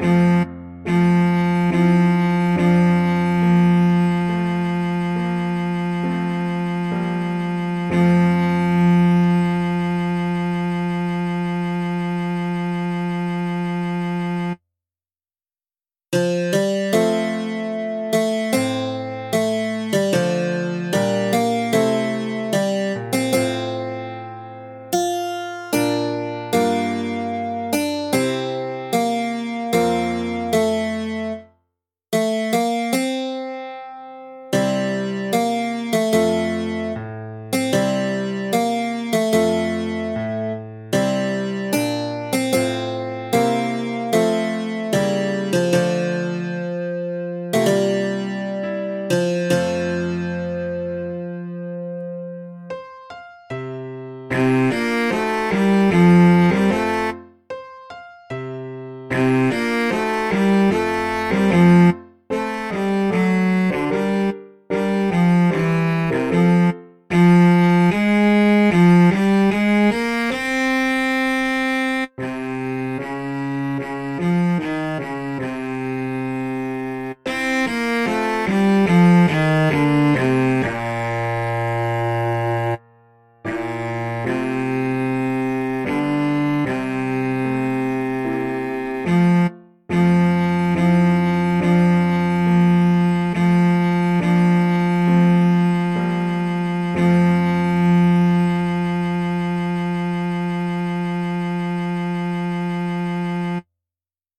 Mm-hmm. again.